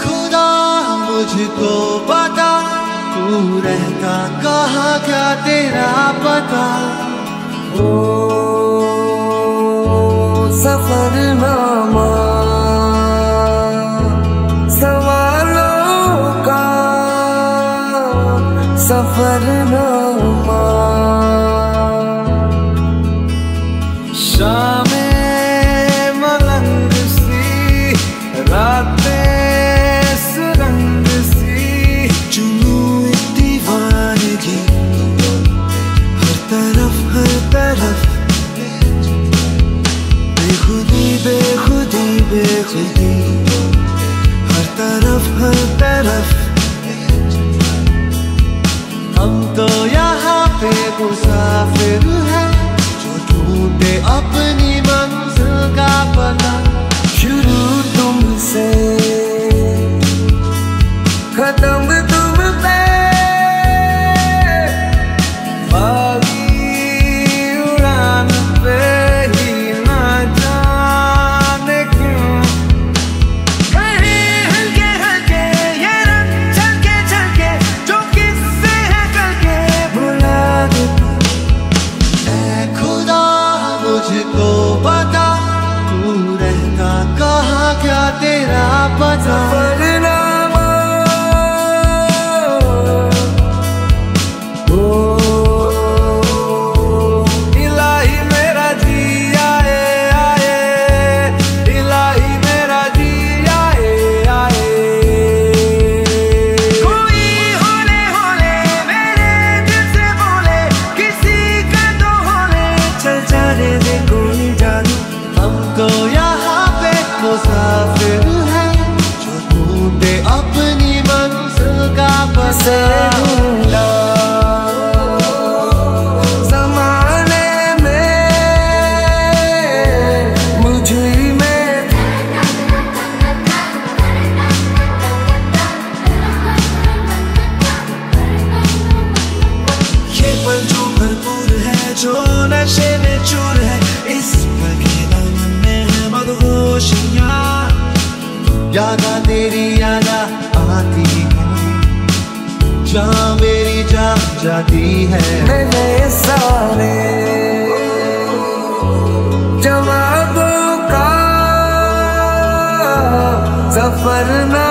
खुदा मुझको पता, तू रहता कहा, क्या तेरा पता? ओ सफ़र सवालों का सफ़र नामा। शाम पे गुस्सा फिर है जो टूटे अपनी शाम मेरी जा जाती है। मैंने सारे जवाबों का सफ़र ना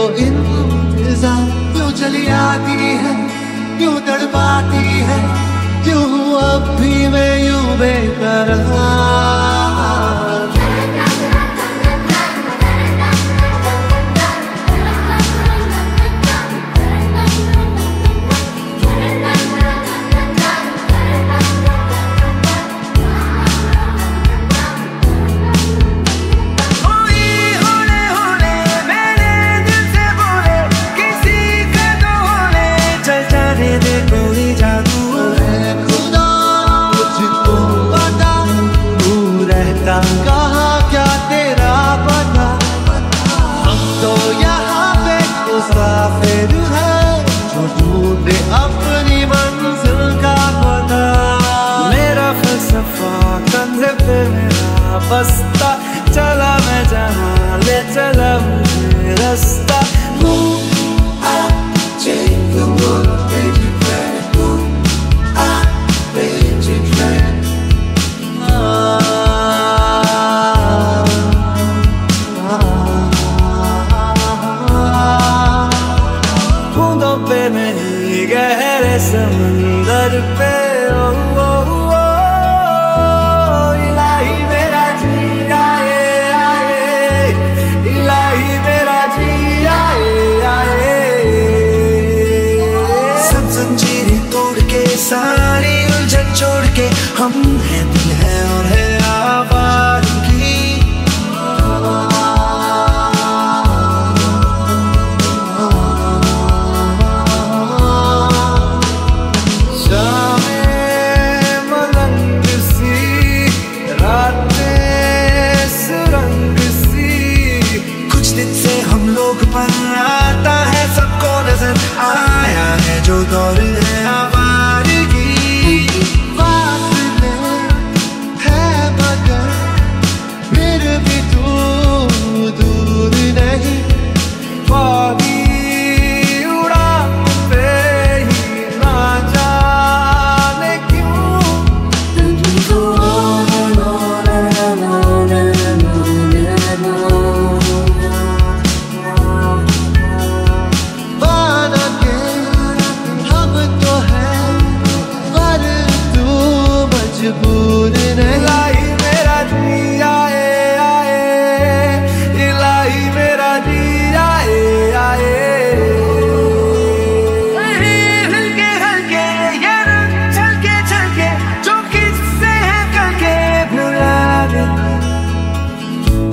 को इंतज़ार क्यों चली आती है? क्यों तड़पाती है? क्यों अब भी मैं यूँ बेकरार? बस्ता चला मैं जहाँ ले चला मुझे रास्ता गहरे समंदर पे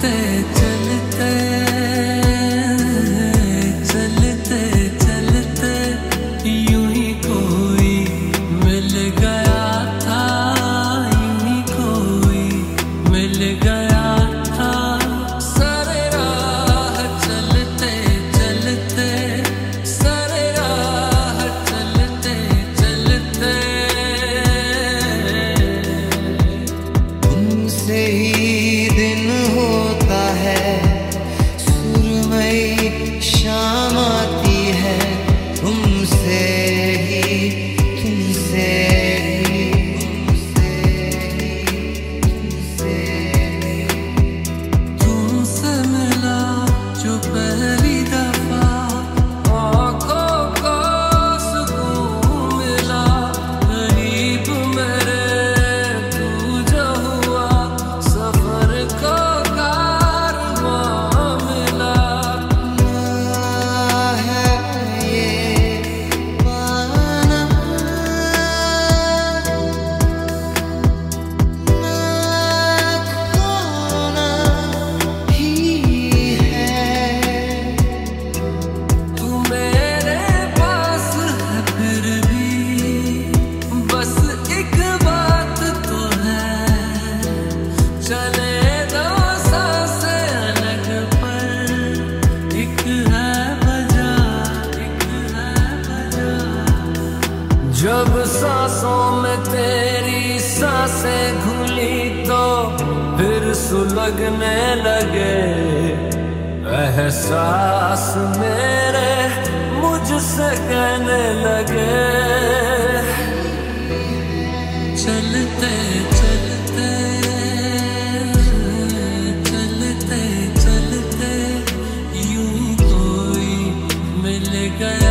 That. जब सांसों में तेरी साँसें घुली तो फिर सुलगने लगे। एहसास मेरे मुझसे कहने लगे। चलते चलते चलते चलते, यूँ कोई मिल गया।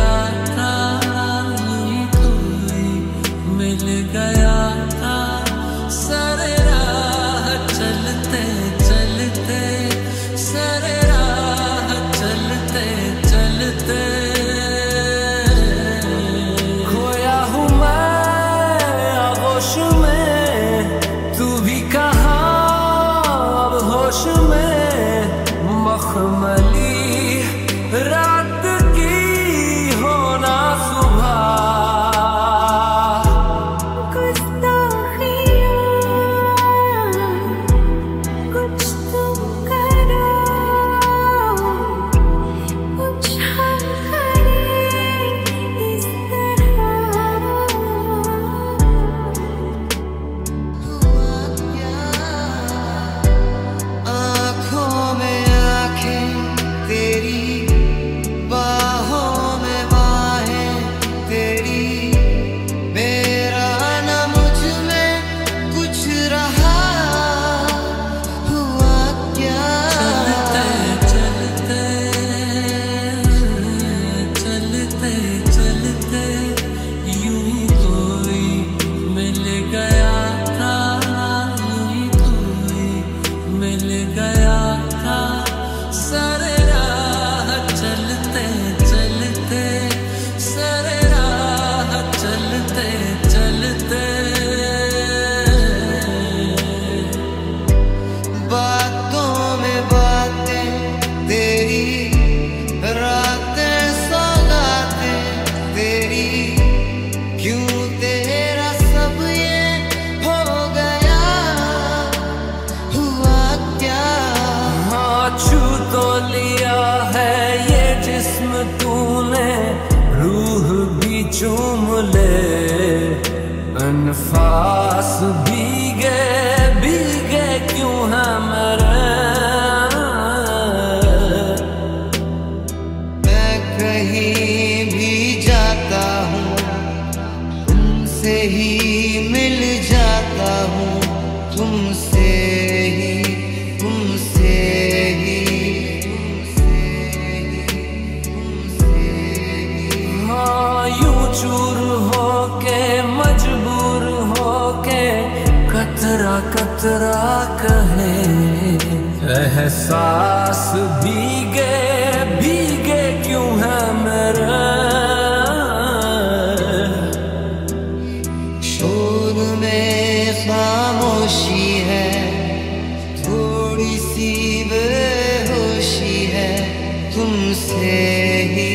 अनफास भीगे भीगे कतरा कहे, एहसास भीगे भीगे क्यों है मेरे? शोर में खामोशी है, थोड़ी सी बेहोशी है, तुमसे ही